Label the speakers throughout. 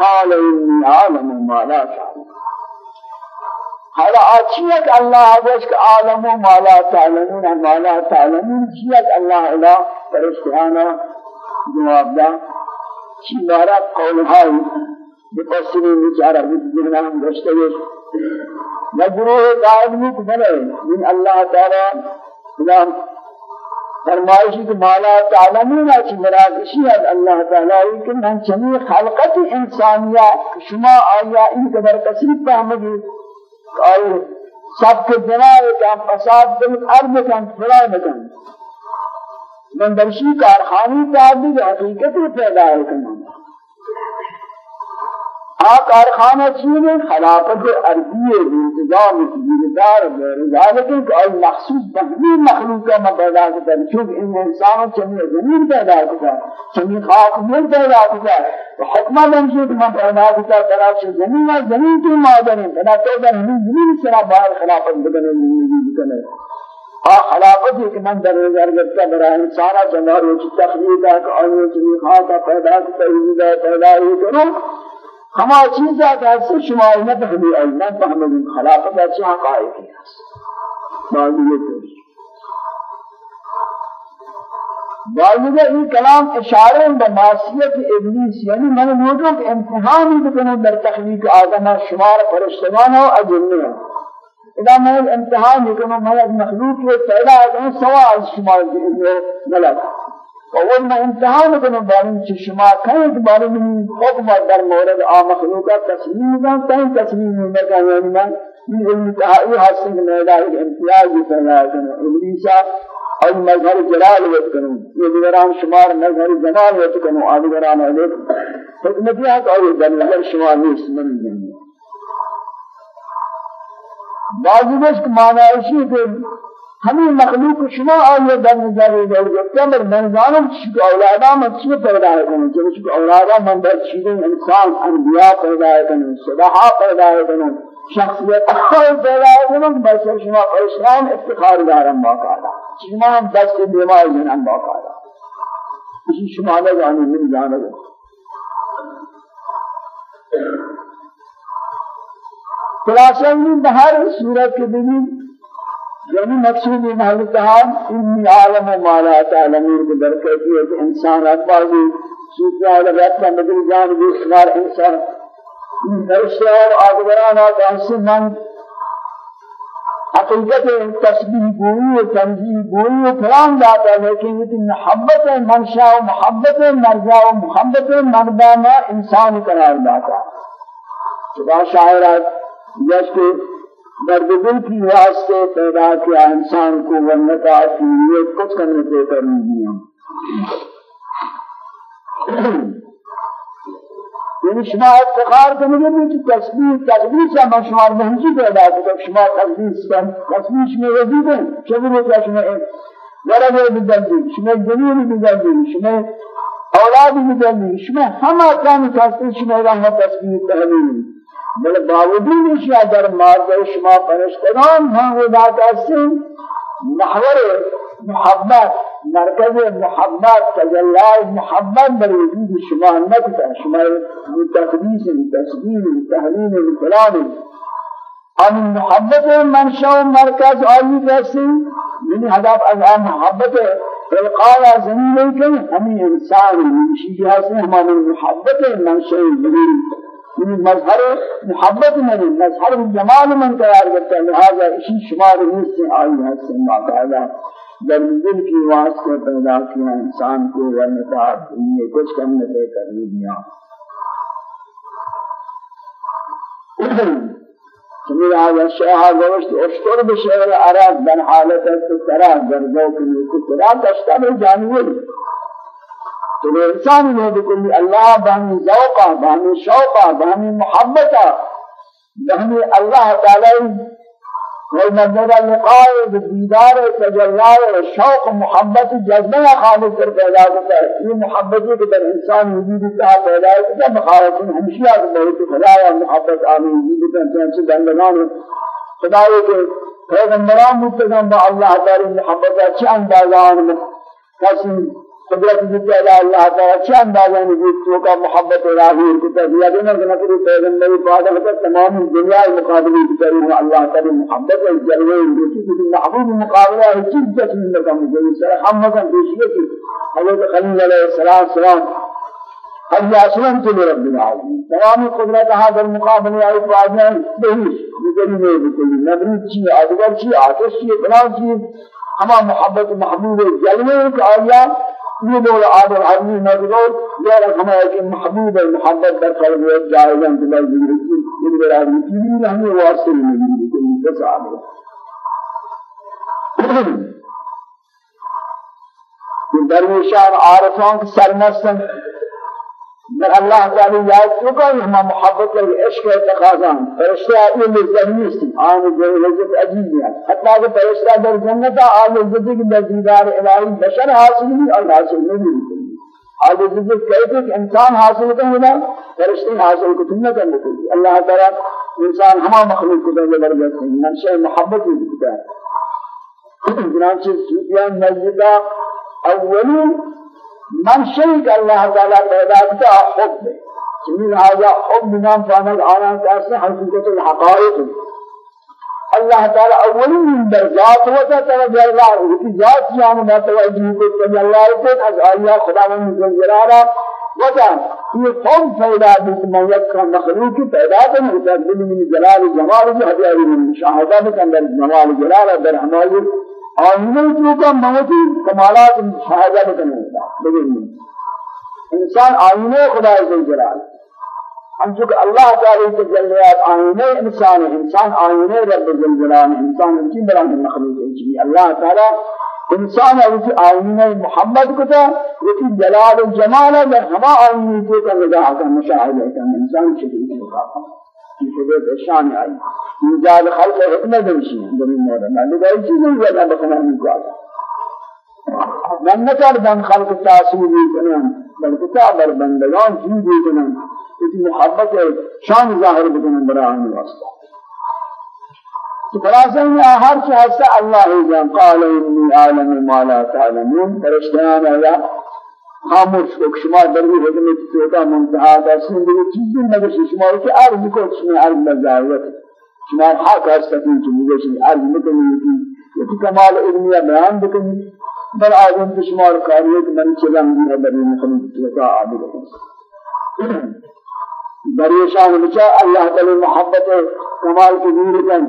Speaker 1: قال إني أعلم ما لا تعلم هذا آتيك الله وجهك عالم ما لا تعلمون ما لا تعلمون جيك الله إلى فرشتانا جواب دا شي مارا قول هاي بقصرين بچارا بجنا هم رشتگش مجروح قائد مكبره من الله تعالى إلى فرمائشی کہ مالا تعلمون اچھی مراد اسی ہے اللہ تعالی کہ من چمی خلقت انسانیہ شما آیا ان قدر کثیر فهمگی اور سب کے جناب کا فساد دل ارض کا فلا مکان من درشی کارخانی تعبیر حقیقت پیدا ہے کہ آ کارخانہ چیزیں خلافت عربی انتظام دیدار ذالک کہ ای مخصوص بہنی مخلوق کا پیدا کرتا ہے چونکہ ان انسانوں چمی زمین پیدا کرتا ہے چمی خاک مل پیدا کرتا ہے حکمہ منشی کہ من پیدا کرتا ہے طرف سے زمین ہے زمین کی مادر ہے بنا تو در ہمیں زمین سرا باہر خلافت بدنے زندگی بکنے آ خلافت ہے کہ من در نظر کرتا برا انسانا جمہر ہو چی تخلیق ہے کہ آنیوں چمی خاک پیدا کرتا پیدا ہے ہما چیزا کہ شما نہ فهمی آی نہ فهمی خلافت اچھا حقائق ہے بعضی یہ بعضی یہ کلام اشارے بمعصیت ابلیس یعنی من موجود کہ امتحان بکنو در تخلیق آدم شمار فرشتگان و اجنہ اذا میں امتحان بکنو میں مخلوق کے پیدا آدم سوا از شمار ملک. اول ما امتحان کنم بارین چی شما کہیں کہ بارین حکم در مورد آ مخلوقات تسلیم کن کہیں تسلیم نکن یعنی من این علم تحائی حسن کہ میرا ایک امتیاز پیدا کنم ابلیسا اور مظہر جلال وقت کنم یہ دیگران شمار مظہر جمال وقت کنم آدگران علیہ حکمتیات اور در نظر شما نیست من جنگی بعضی بس معنی ایسی کہ ہمیں مخلوق شما آئیے در نظر دل گفتے مر من جانم چیز اولادا من چیز پیدا ہے کنوں چیز چیز اولادا من در چیزیں انسان انبیاء پیدا ہے کنوں صلاحہ پیدا ہے کنوں شخصیت اخوال پیدا ہے کنوں بس شما اسلام افتخار دارم باقاعدہ شما ہم دست بیمار جنم باقاعدہ اسی شما نہ جانے من جانے خلاصہ میں بہر صورت کے دنی یعنی مقصود محل کہا انی عالم و مالا تعلمون کے کہ انسان اقبازی سوچنا ہے رب کا مدل جان بھی سمار انسان. نرشتے اور آگبران آتا ہنسی من حقیقت تسبیح گوئی و تنزیح گوئی و فلان جاتا ہے لیکن یہ محبت منشأ و محبت مرجع و محبت مربانا انسان قرار ہے خدا شاعرات جس دل کی واسطے پیدا کیا انسان کو ورنتا کی یہ کچھ کرنے سے کرنے دیا یعنی شما افتخار کنگے بھی کہ تسبیح تسبیح سے ہم شمار محنجی پیدا کرتا شما تسبیح سے تسبیح شما وزید ہیں چبر ہوتا شما ورد بدل دی شما جنین بدل دی شما اولاد بدل دی شما ہمہ کام تسبیح شما رحمت تسبیح تحلیل بل باوجود اشیاء در مارد شما فرشتگان ہاں خدا کسی محور محبت مرکز محبت تجلال محبت بر وجود شما نکتا شما تقدیس تسبیل تحلیل فلان آن محبت منشأ و مرکز آئی کسی یعنی هدف از محبت القاء زمین کن ہمیں انسان چیزی ہستے ہماری محبت منشأ زمین. مظهر محبت من مظهر جمال من تیار کرتا ہے لہذا اسی شمار نیس سے آئی ہے سنما قاعدہ در دل کی واسطے پیدا کیا انسان کو ورنتا یہ کچھ کم نہ کر دیا سمیر آجا شاہ گوشت اشتر بشعر عرب بن حالت ترى در ذوق الكترى تشتبه جانور تو انسان نے بکلی اللہ بہمی ذوقا بہمی شوقا بہمی محبتا. بہمی اللہ تعالی. والمجد اللقاء بالديدار تجلال شوق محبت جذبہ خالق پر پیدا ہوتا ہے یہ محبت کے در انسان وجود کا پیدا ہے مخالف ہمشیہ کے بہت خدا و محبت آمین وجود کا چنچ بندگان خدا کے پیغمبران متقن با اللہ تعالی محبت کسی قدرت جتا اللہ تعالی چند اندازہ نے تو کا محبت الہی کو دیا دینا کہ نبی پیغمبر بعد ہے تمام. دنیا مقابلے کی کرے اللہ تعالی محبت جلوے کی محبوب مقابلہ ہے چیز جس میں کا مجھے سر ہم مثلا دیکھیے کہ حضرت خلیل علیہ السلام. سلام حج اسلم تو رب العالمین تمام. قدرت المقابلہ ہے بعد میں نہیں بجلی میں بکلی نبی چی ادگر چی آتش چی بنا چی ہما محبت محبوب جلوے کا آیا یہ دور آدم حرمی مدرور یا رکھنا ہے کہ محبوب محبت در قلب ایک جائزان تبال ذکر یہ دور آدم کیلی ہمیں واسطے نہیں ملی بس آدم درویشان عارفان کی سرمستن در اللہ تعالی یاد تو کہ ہم محبت کے عشق تقاضا فرشتہ یہ لذت آن جو لذت عجیب ہے حتى کہ فرشتہ در جنت آل لذت کی دیدار الہی بشر حاصل نہیں اور حاصل نہیں آل لذت کیسے کہ انسان حاصل کرے گا فرشتے حاصل کو نہ کرنے کو اللہ تعالی انسان ہما مخلوق کو دے زبردست ہے منشأ محبت کی ہے چنانچہ سفیان نزدہ اولین من شيء الله تعالى پیدا حب جميل هذا حب نام فانا آنا کیسے حقیقت الحقائق. الله تعالى أول من درجات وتتوجه الله في ذات يعني ما توجه كل الله يقول از خدا من جلاله وجه في قوم پیدا من يكون مخلوق پیدا کرنے من جلال جمال جو من مشاهدات من جمال جلال در آئینے جو کا موتی کمالات مشاہدہ بکنے ہوتا بگرنی انسان آئینے خدا عزیز جلال ہم چونکہ اللہ تعالی تجلیات آئینے انسان انسان آئینے رب جلال انسان کی بلان مخلوق ہے اللہ تعالی انسان اوچ آئینے محمد کو تھا لیکن جلال و جمال ہے ہما آئینے جو کا نگاہ کا مشاہدہ ہے انسان شکل کے شده شان آئی ایجاد خلق حکمت نشی در این مورد من دیگر چیزی زیادہ بکنه میکرد من نکردم خلق تأثیری کنم بلکه تا بر بندگان چیزی کنم کہ محبت شان ظاہر بکنم برای آن واسطه تو خلاصہ یہ ہر چیز اللہ جان قال انی عالم ما لا تعلمون فرشتیان ہے خاموش کو شما در این حکمت توتا منتها دستین دیگه چیزی نگشی شما رو که عرض کو شما عرض مزاویت شما حق هستین که میگشی عرض میکنی یکی کمال علمیه بیان بکنی بل آدم تو شما رو کاریه که من چلم دیگه در این حکمت توتا عابد کنم بریشان بچا اللہ تعالی محبت کمال کی دور کن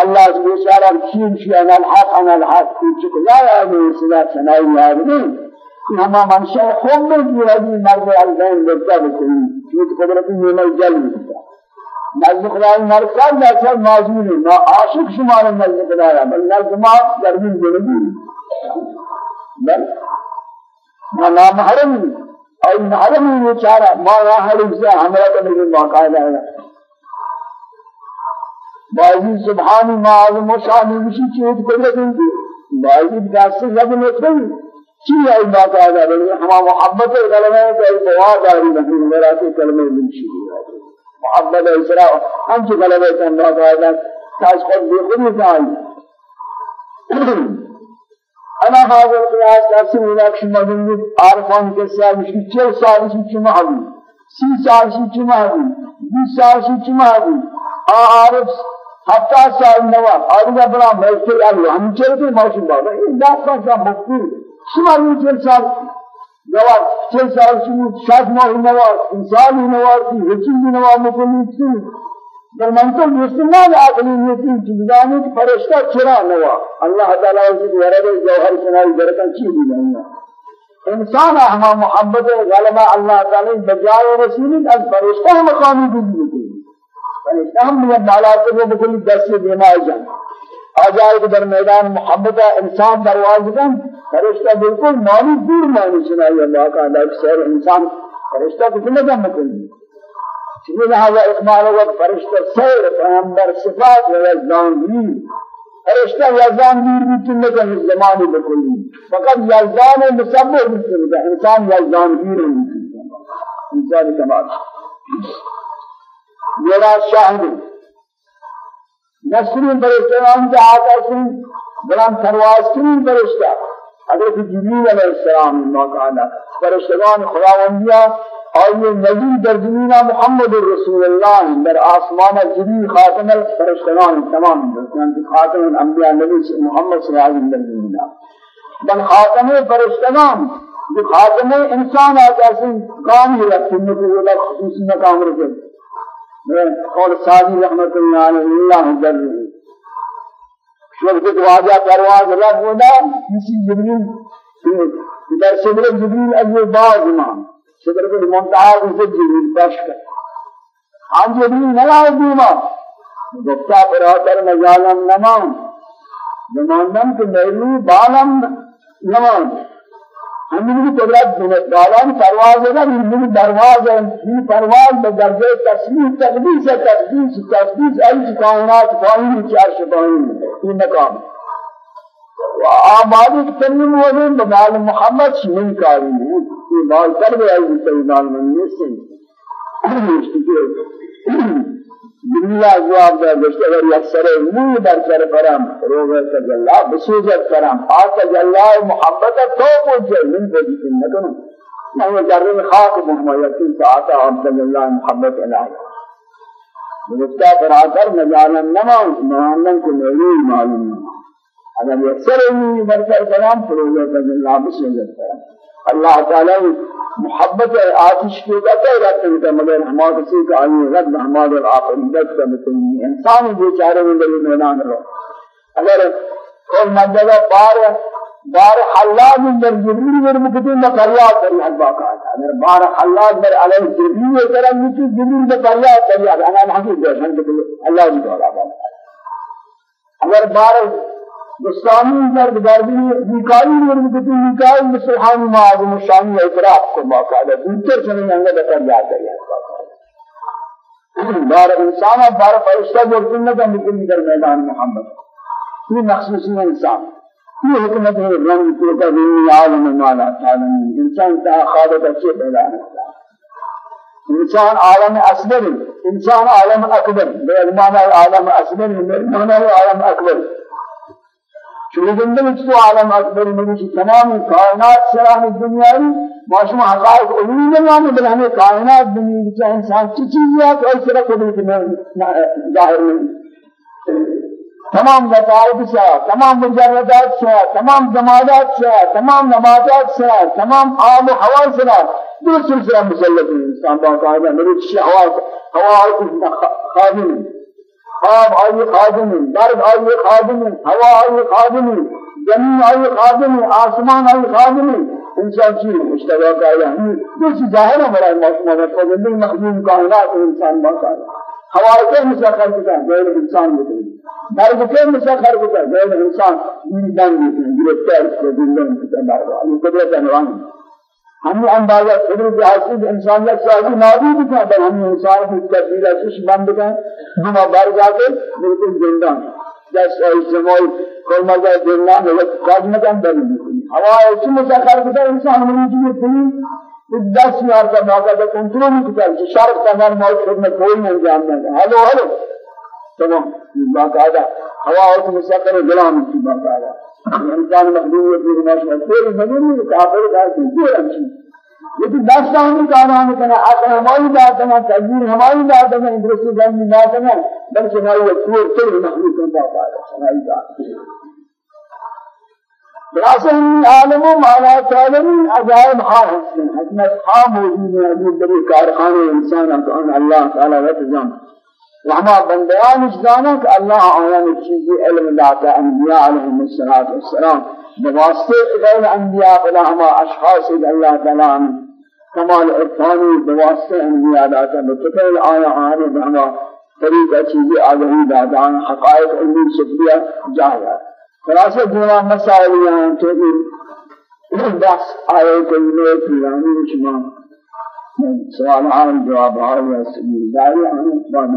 Speaker 1: اللہ سے بیچارہ کین شی انا الحق انا الحق کچھ لا یاد سنا سنائی یاد نہیں ہما منشأ خوب میں کی رضی مرد الزین لگتا بکنی چیت قدرتی نیمہ جل بکتا نزد خدای مرکز اکثر معذور ہے نا عاشق شمار نزد خدای بل نزد ما درمین جنبی بل ما نامحرم اور محرم یہ چارہ ما راحل سے ہمارا کا میرے باقاعدہ ہے بازی سبحانی معظم و شانی بشی چیت قدرتی بازی دست لگ نکلی چی ہے باقاعدہ بنی ہم محبت کلمہ کا دعا داری نہیں میرا کہ کلمہ منشی محبت اسرا ہم کی کلمہ کا باقاعدہ تاج خود بھی خود نہیں انا حاضر قیاس تفسیر مناقش مدنی عارفان کے ساتھ مشکل چھ سال سے چما ہوئی سی سال سے چما ہوئی بیس سال سے چما ہوئی عارف ہفتہ سال نوا اور بڑا محفل اللہ ہم چلتے موسم بابا یہ بات کا مفہوم شما این چل سال نوار چل سال شما شاد ماه نوار انسانی نوار کی هچیزی نوار مکنی چی؟ در منطق استعمال عقلی نیتی چیزانی که فرشتہ چرا نوار اللہ تعالی اسی ورد جوہر سنائی درکن چی بھی نہیں انسان ہما محبت غلبہ اللہ تعالی بجائے رسول از فرشتہ مقامی بھی فرشتہ ہم نے بالا سے بکلی دست دینا جان آجائے در میدان محبت انسان درواز کن فرشتہ بالکل مانی دور مانی سنائی اللہ کا اللہ سیر انسان فرشتہ کو سنگا مکنی چلی لہذا اقمال وقت فرشتہ سیر پیغمبر صفات و یزدان دیر فرشتہ یزدان دیر بھی لگا اس زمانی بکلی فقط یزدان مصبر بھی تم لگا انسان یزدان دیر بھی انسان کمال. میرا شاہد نسرین فرشتگان کے آقا سے بلان پرواز کنین فرشتہ حضرت جبریل علیہ السلام باقاعدہ فرشتگان خداوندیہ آئیے نبی در زمین محمد رسول اللہ در آسمان جبریل خاتم الفرشتگان تمام در خاتم الانبیاء نبی محمد صلی اللہ علیہ وسلم بل خاتم فرشتگان خاتم انسان آتا ہے کام ہی رکھتے ہیں خصوصی مقام رکھتے قول سادی رحمت اللہ علیہ اللہ در شوق واجہ پرواز رب ہونا کسی جبریل در صدر جبریل أجل باز امام صدر کو منتہا کو جبریل پیش کر۔ ہم جبریل نہ دیما گفتا برادر میں جانم نمان۔ نماندم کہ میلو بالم نمان۔ ہمیں بھی قدرت بنے بالان پرواز ہے ہمیں درواز ہے یہ پرواز بدرجے تصویر تقدیس ہے تقدیس تقدیس ای کائنات فانی چار شبانی یہ مقام وآبادی تنیم ہوئے بمال محمد شمین کاری ہے یہ بال کر گیا ہے سیدان من سے دنیا جواب دے گشت اگر یک سر موی در سر فرم روح تجلا بسوجت فرم آ تجلا محبت تو پوچھے من کو جتن نکنو میں جرم خاک محمد ساعتا آم تجلا محبت الہی مجھتا پر آکر مجانا نمان نمانن کو میلی معلوم اگر یک سر موی در سر فرم روح تجلا بسوجت فرم. اللہ تعالی محبت آتش کو کہتا ہے رات میں مگر ہمارے سے کہ علی رد ہمارے آخرت کا متن انسان بیچارے میں دل میدان رو اگر کوئی منجلا بار بار حلال من جبریل ور مکتب مقریا کری حبا کا اگر بار حلال در علی جبریل کی جبریل مقریا کری أنا حقیقت ہے اللہ جل وعلا اگر بار مستانی در بدربی بیکاری ورد کتی بیکاری مسلحانی معظم شانی اعتراف کو باقاعدہ دوتر چنین انگا بکر یاد ہے بار انسان بار فرشتہ جو نہ نکلی در میدان محمد یہ مخصوصی انسان یہ حکمت ہے رنگ کو کا دین عالم مالا تعالی انسان تا خالق اچھے پیدا ہے انسان عالم اصغر انسان عالم اکبر بے معنی عالم اصغر بے معنی عالم اکبر چون زندگی تو عالم اکبر میں تمام کائنات سران دنیاوی ماشما حقائق علمی نہ بل ہمیں کائنات دنیا کی انسان کی چیز ہے کہ اس طرح قدرت میں ظاہر نہیں تمام ذکائر سے تمام مجردات سے تمام جمادات سے تمام نباتات سے تمام آب و ہوا سے دو سلسلہ مسلط انسان باقاعدہ میرے شہوات ہوا خادم آب آئی خادم برد آئی خادم ہوا آئی خادم زمین آئی خادم آسمان آئی خادم انسان چیز مشتبہ کا یعنی دوسری ظاہر ہے ہمارا معصومہ کو زندگی مخدوم کائنات انسان باقا ہوا کے مسخر ہوتا ہے غیر انسان ہوتے ہیں برد کے مسخر ہوتا ہے غیر انسان دن ہوتے ہیں گرفتار کو دن ہوتا ہے یہ قدرت انوان ہے ہم اندازہ قدر جہاز انسانیت سے آگے نابود تھا بل ہم انسان کی تبدیل اشش بند کا ہم بار جا کے بالکل زندہ جس اجتماعی کل مزہ زندہ ہے وہ کاج مکان بن ہوا ایسی مسخر کتا انسان موجود ہے دس یار کا موقع تو کنٹرول نہیں کرتا شرط کا نام موت کرنے کوئی نہیں جانتا ہلو ہلو تمام. باقاعدہ. ہوا اور مسخر غلام کی باقاعدہ. انسان مخلوق ہے کہ ماشاء کوئی نہیں کافر کا کوئی اچھی لیکن ہمیں کہنا ہمیں کہنا عقل ہماری بات ہے تجبیر ہماری بات ہے درست جان کی بات ہے بلکہ ہماری کوئی کوئی مخلوق کا ہے ہماری بات خلاصہ عالم و مالا تعلم عجائب خواہ ہیں حکمت خواہ موجود ہے ابھی بڑی کارخانے انسان اللہ تعالی و تجام وہما بندیان اجدانا کہ اللہ آیان چیزی علم داتا انبیاء علیہم الصلاة والسلام. بواسطے غیر انبیاء فلا ہما اشخاص اللہ تعالیٰ. کمال عرفانی بواسطے انبیاء داتا بتکل آیا آنے بہما طریقہ چیزی آگہی داتا حقائق علمی شکریہ جاہیا خلاصہ جنوہ مسائل یہاں تو بس آئے کلمے پیرانی شما سوال عام جواب عام یا سبیل داری عام. بعد